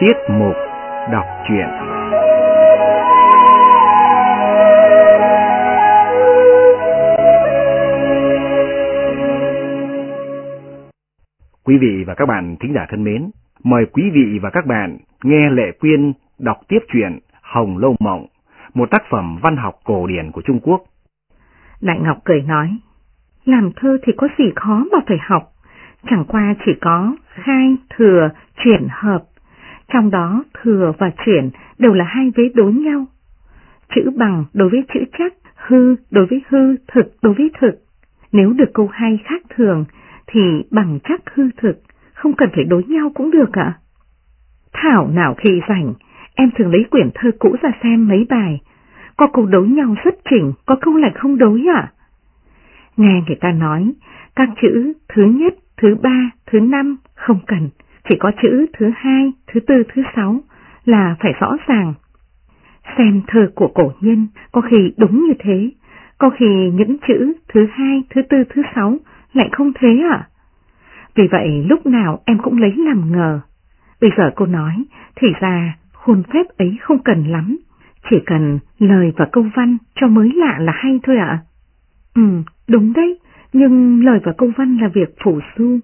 Tiết mục đọc truyện Quý vị và các bạn thính giả thân mến, mời quý vị và các bạn nghe Lệ Quyên đọc tiếp truyện Hồng Lâu Mộng, một tác phẩm văn học cổ điển của Trung Quốc. Đại Ngọc cười nói, làm thơ thì có gì khó mà phải học, chẳng qua chỉ có khai, thừa, chuyển hợp. Trong đó thừa và chuyển đều là hai vế đối nhau. Chữ bằng đối với chữ chắc, hư đối với hư, thực đối với thực. Nếu được câu hay khác thường thì bằng chắc hư thực, không cần phải đối nhau cũng được ạ. Thảo nào khi rảnh, em thường lấy quyển thơ cũ ra xem mấy bài. Có câu đối nhau rất chỉnh, có câu lại không đối ạ. Nghe người ta nói, các chữ thứ nhất, thứ ba, thứ năm không cần, chỉ có chữ thứ hai, thứ tư, thứ sáu là phải rõ ràng. Xem thơ của cổ nhân có khi đúng như thế, có khi những chữ thứ hai, thứ tư, thứ sáu lại không thế ạ. Vì vậy lúc nào em cũng lấy làm ngờ. Bây giờ cô nói, thì ra khuôn phép ấy không cần lắm, chỉ cần lời và câu văn cho mới lạ là hay thôi ạ. Ừ, đúng đấy, nhưng lời và câu văn là việc phủ su.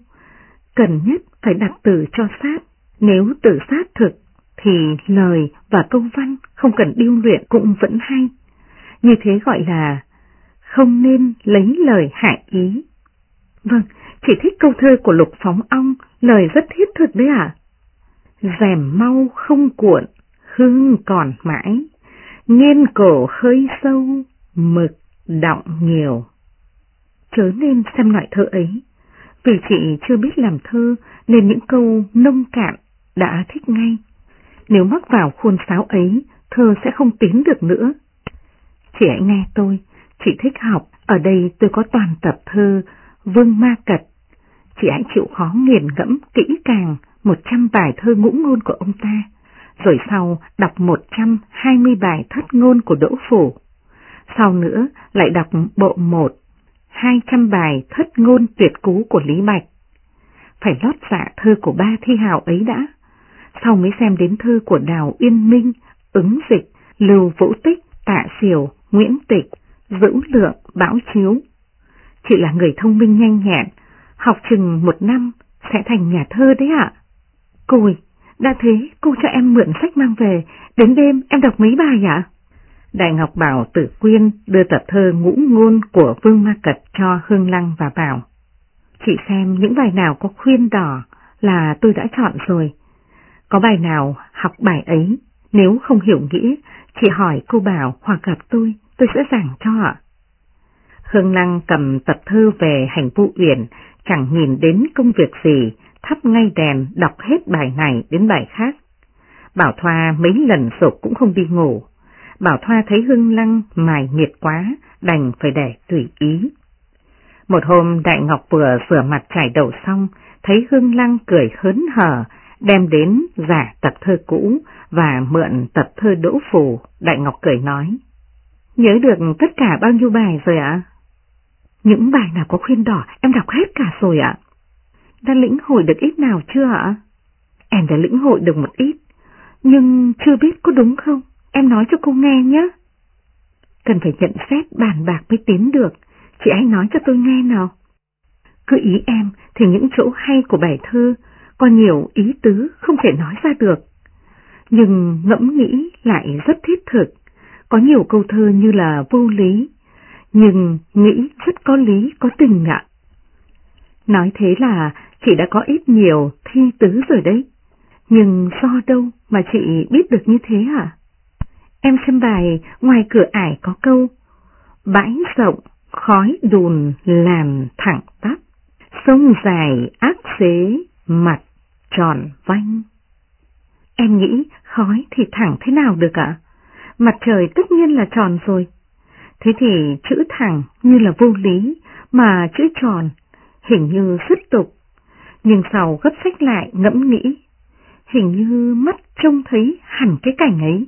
Cần nhất phải đặt từ cho sát, nếu từ sát thực thì lời và câu văn không cần điêu luyện cũng vẫn hay. Như thế gọi là không nên lấy lời hại ý. Vâng, chỉ thích câu thơ của Lục Phóng Ong, lời rất thiết thực đấy ạ. À? Rèm mau không cuộn, hương còn mãi, nghiên cổ hơi sâu, mực đọng nhiều. Chớ nên xem loại thơ ấy, vì chị chưa biết làm thơ nên những câu nông cạn đã thích ngay. Nếu mắc vào khuôn sáo ấy, thơ sẽ không tiến được nữa. Chị hãy nghe tôi, chị thích học, ở đây tôi có toàn tập thơ Vương Ma Cật. Chị hãy chịu khó nghiền ngẫm kỹ càng 100 bài thơ ngũ ngôn của ông ta, rồi sau đọc 120 bài thất ngôn của Đỗ Phủ. Sau nữa lại đọc bộ 1, 200 bài thất ngôn tuyệt cú của Lý Bạch. Phải lót dạ thơ của ba thi hào ấy đã, sau mới xem đến thơ của Đào Uyên Minh, ứng dịch, Lưu Vũ Tích, Tạ Siểu, Nguyễn Tịch, Dữ Lượng, Bảo Chiếu. Chị là người thông minh nhanh nhẹn, học chừng một năm sẽ thành nhà thơ đấy ạ. Cô ơi, đã thế cô cho em mượn sách mang về, đến đêm em đọc mấy bài ạ? Đại Ngọc bảo Tử Quyên đưa tập thơ ngũ ngôn của Vương Ma Cật cho Hương Lăng và bảo. Chị xem những bài nào có khuyên đỏ là tôi đã chọn rồi. Có bài nào học bài ấy, nếu không hiểu nghĩa, chị hỏi cô bảo hoặc gặp tôi, tôi sẽ giảng cho ạ. Hương Lăng cầm tập thơ về hành vụ uyển, chẳng nhìn đến công việc gì, thắp ngay đèn đọc hết bài này đến bài khác. Bảo Thoa mấy lần sụp cũng không đi ngủ. Bảo Thoa thấy Hương Lăng mài miệt quá, đành phải để tùy ý. Một hôm Đại Ngọc vừa rửa mặt trải đầu xong, thấy Hương Lăng cười hớn hở, đem đến giả tập thơ cũ và mượn tập thơ đỗ Phủ. Đại Ngọc cười nói. Nhớ được tất cả bao nhiêu bài rồi ạ? Những bài nào có khuyên đỏ em đọc hết cả rồi ạ. Đã lĩnh hội được ít nào chưa ạ? Em đã lĩnh hội được một ít, nhưng chưa biết có đúng không? Em nói cho cô nghe nhé. Cần phải nhận xét bàn bạc mới tiến được, chị hãy nói cho tôi nghe nào. Cứ ý em thì những chỗ hay của bài thơ có nhiều ý tứ không thể nói ra được. Nhưng ngẫm nghĩ lại rất thiết thực, có nhiều câu thơ như là vô lý, nhưng nghĩ rất có lý, có tình ạ. Nói thế là chị đã có ít nhiều thi tứ rồi đấy, nhưng do đâu mà chị biết được như thế hả? Em xem bài ngoài cửa ải có câu, bãi rộng, khói đùn làm thẳng tắp, sông dài ác xế, mặt tròn vanh. Em nghĩ khói thì thẳng thế nào được ạ? Mặt trời tất nhiên là tròn rồi. Thế thì chữ thẳng như là vô lý, mà chữ tròn hình như xuất tục. Nhưng sau gấp sách lại ngẫm nghĩ, hình như mắt trông thấy hẳn cái cảnh ấy.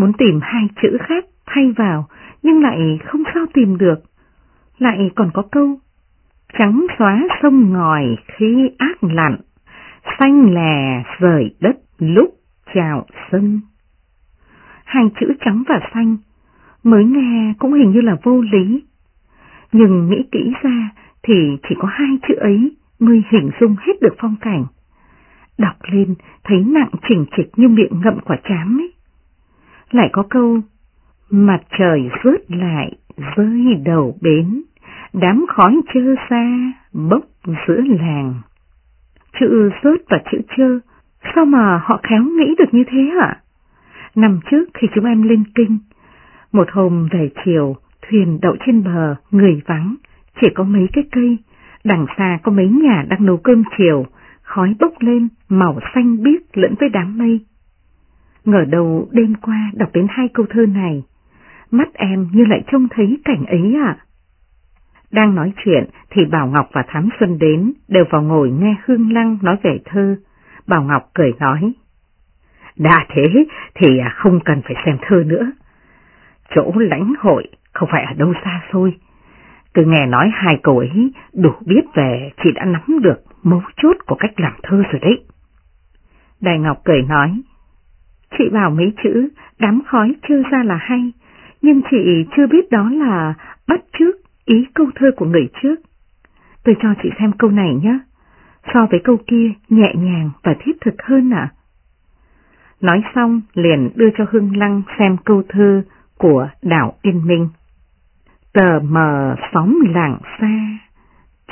Muốn tìm hai chữ khác thay vào, nhưng lại không sao tìm được. Lại còn có câu, trắng xóa sông ngòi khi ác lặn, xanh lè rời đất lúc chào sân. Hai chữ trắng và xanh, mới nghe cũng hình như là vô lý. Nhưng nghĩ kỹ ra thì chỉ có hai chữ ấy mới hình dung hết được phong cảnh. Đọc lên thấy nặng chỉnh trịch như miệng ngậm quả chám ấy. Lại có câu, mặt trời rớt lại rơi đầu bến, đám khói chơ xa bốc giữa làng. Chữ rớt và chữ chơ, sao mà họ khéo nghĩ được như thế hả? Năm trước khi chúng em lên kinh, một hôm về chiều, thuyền đậu trên bờ, người vắng, chỉ có mấy cái cây, đằng xa có mấy nhà đang nấu cơm chiều, khói bốc lên, màu xanh biếc lẫn với đám mây. Ngờ đầu đêm qua đọc đến hai câu thơ này, mắt em như lại trông thấy cảnh ấy à? Đang nói chuyện thì Bảo Ngọc và Thám Xuân đến, đều vào ngồi nghe Hương Lăng nói về thơ. Bảo Ngọc cười nói, Đã thế thì không cần phải xem thơ nữa. Chỗ lãnh hội không phải ở đâu xa xôi. cứ nghe nói hai câu ấy đủ biết về chị đã nắm được mấu chốt của cách làm thơ rồi đấy. Đại Ngọc cười nói, chị bảo mấy chữ đám khói chưa ra là hay, nhưng chị chưa biết đó là bắt trước ý câu thơ của người trước. Tôi cho chị xem câu này nhé, so với câu kia nhẹ nhàng và thiết thực hơn ạ. Nói xong liền đưa cho Hưng Lăng xem câu thơ của Đảo Yên Minh. Tờ mờ xóm làng xa,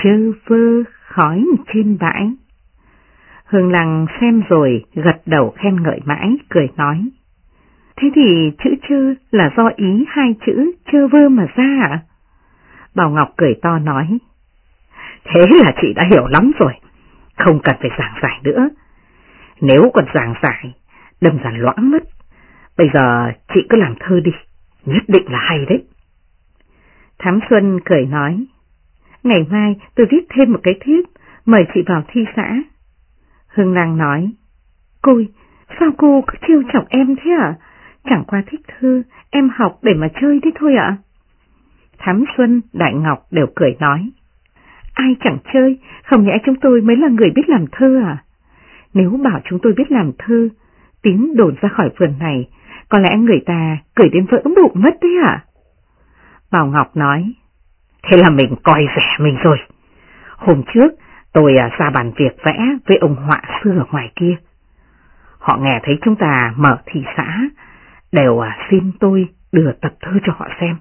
chơ vơ khói trên bãi. Hương Lăng xem rồi gật đầu khen ngợi mãi, cười nói. Thế thì chữ chư là do ý hai chữ chơ vơ mà ra ạ? Bảo Ngọc cười to nói. Thế là chị đã hiểu lắm rồi, không cần phải giảng giải nữa. Nếu còn giảng giải, đâm giản loãng mất. Bây giờ chị cứ làm thơ đi, nhất định là hay đấy. Thám Xuân cười nói, ngày mai tôi viết thêm một cái thiết, mời chị vào thi xã. Hương lan nói, cô, sao cô cứ chiêu chọc em thế ạ? Chẳng qua thích thư, em học để mà chơi thế thôi ạ. Thám Xuân, Đại Ngọc đều cười nói. Ai chẳng chơi, không nhẽ chúng tôi mới là người biết làm thơ à? Nếu bảo chúng tôi biết làm thơ, tính đồn ra khỏi vườn này, có lẽ người ta cười đến vỡ bụng mất đấy à? Bảo Ngọc nói, thế là mình coi rẻ mình rồi. Hôm trước, tôi à, ra bàn việc vẽ với ông họa sư ở ngoài kia. Họ nghe thấy chúng ta mở thị xã, đều à, xin tôi đưa tập thơ cho họ xem.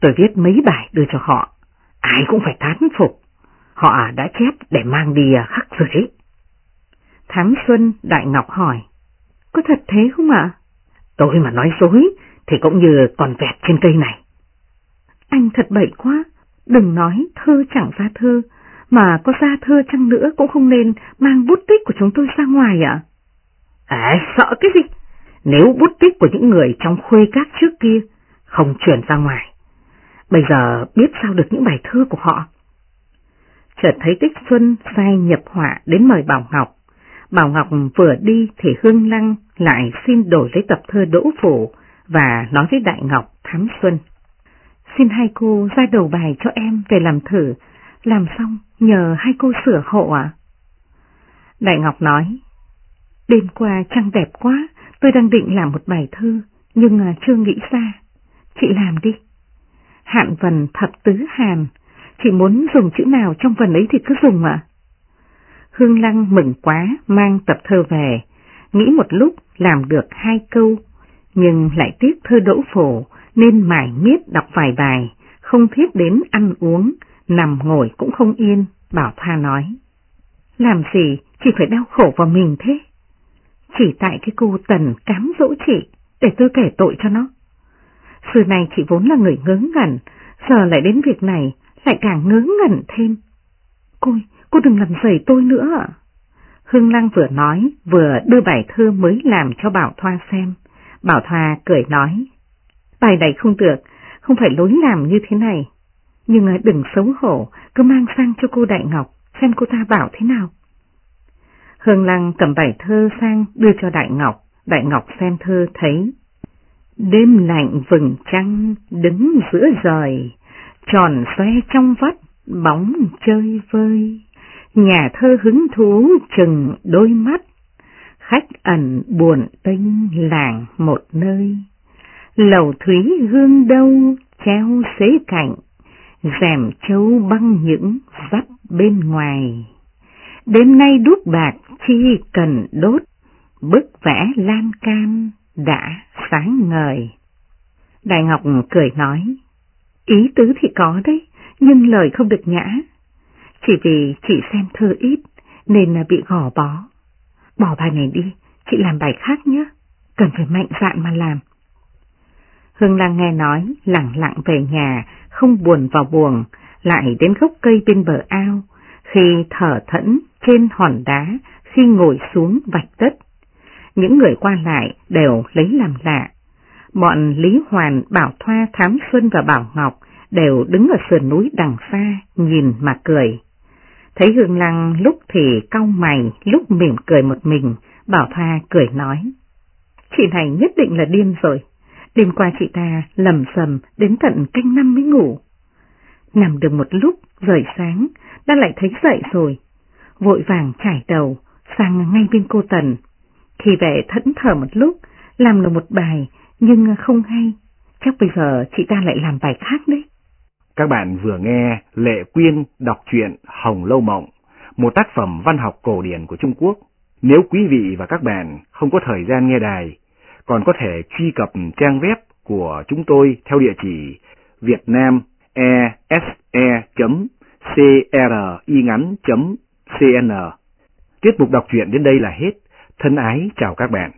Tôi viết mấy bài đưa cho họ, ai cũng phải tán phục. Họ à, đã chép để mang đi à, khắc rồi đấy. Thám Xuân Đại Ngọc hỏi, có thật thế không ạ? Tôi mà nói dối thì cũng như còn vẹt trên cây này. Anh thật bậy quá, đừng nói thơ chẳng ra thơ, mà có ra thơ chăng nữa cũng không nên mang bút tích của chúng tôi ra ngoài ạ. À? à, sợ cái gì? Nếu bút tích của những người trong khuê các trước kia không chuyển ra ngoài, bây giờ biết sao được những bài thơ của họ. Chợt thấy Tích Xuân sai nhập họa đến mời Bảo Ngọc. Bảo Ngọc vừa đi thì Hương Lăng lại xin đổi lấy tập thơ Đỗ Phủ và nói với Đại Ngọc Thám Xuân. Xin hai cô ra đầu bài cho em về làm thử, làm xong nhờ hai cô sửa hộ ạ. Đại Ngọc nói, đêm qua trăng đẹp quá, tôi đang định làm một bài thơ, nhưng à, chưa nghĩ ra. Chị làm đi. Hạn vần thập tứ hàn, chị muốn dùng chữ nào trong vần ấy thì cứ dùng ạ. Hương Lăng mừng quá mang tập thơ về, nghĩ một lúc làm được hai câu, nhưng lại tiếc thơ đỗ phổ nên mải miết đọc vài bài, không thiết đến ăn uống, nằm ngồi cũng không yên, bảo Tha nói. Làm gì chỉ phải đau khổ vào mình thế? Chỉ tại cái cô Tần cám dỗ chị, để tôi kể tội cho nó. Xưa này chị vốn là người ngớ ngẩn, giờ lại đến việc này, lại càng ngớ ngẩn thêm. Cô, cô đừng làm giày tôi nữa ạ. Hương Lăng vừa nói, vừa đưa bài thơ mới làm cho Bảo Thoa xem. Bảo Thoa cười nói, bài này không được, không phải lối làm như thế này. Nhưng đừng xấu hổ, cứ mang sang cho cô Đại Ngọc, xem cô ta bảo thế nào. Hương Lăng cầm bài thơ sang đưa cho Đại Ngọc, Đại Ngọc xem thơ thấy. Đêm lạnh vừng trăng đứng giữa rời, tròn xoe trong vắt bóng chơi vơi. Nhà thơ hứng thú chừng đôi mắt, khách ẩn buồn tinh làng một nơi, lầu thúy hương đâu treo xế cạnh, rèm châu băng những vắt bên ngoài. Đêm nay đút bạc chi cần đốt, bức vẽ lan can đã sáng ngời. Đại Ngọc cười nói, ý tứ thì có đấy, nhưng lời không được nhã. Chỉ vì chị xem thơ ít nên là bị gò bó. Bỏ bài này đi, chị làm bài khác nhé, cần phải mạnh dạn mà làm. Hương Lan nghe nói, lặng lặng về nhà, không buồn vào buồn, lại đến gốc cây bên bờ ao, khi thở thẫn trên hòn đá, khi ngồi xuống vạch đất. Những người qua lại đều lấy làm lạ. Bọn Lý Hoàn, Bảo Thoa, Thám Xuân và Bảo Ngọc đều đứng ở sườn núi đằng xa, nhìn mà cười. Thấy Hương Lăng lúc thì cau mày, lúc mỉm cười một mình, Bảo Thoa cười nói. Chị này nhất định là điên rồi. Đêm qua chị ta lầm sầm đến tận canh năm mới ngủ. Nằm được một lúc, rời sáng, đã lại thấy dậy rồi. Vội vàng trải đầu, sang ngay bên cô Tần. Khi về thẫn thở một lúc, làm được một bài, nhưng không hay. Chắc bây giờ chị ta lại làm bài khác đấy. Các bạn vừa nghe Lệ Quyên đọc truyện Hồng Lâu Mộng, một tác phẩm văn học cổ điển của Trung Quốc. Nếu quý vị và các bạn không có thời gian nghe đài, còn có thể truy cập trang web của chúng tôi theo địa chỉ vietnamese.cringắn.cn. E Tiết mục đọc truyện đến đây là hết. Thân ái chào các bạn.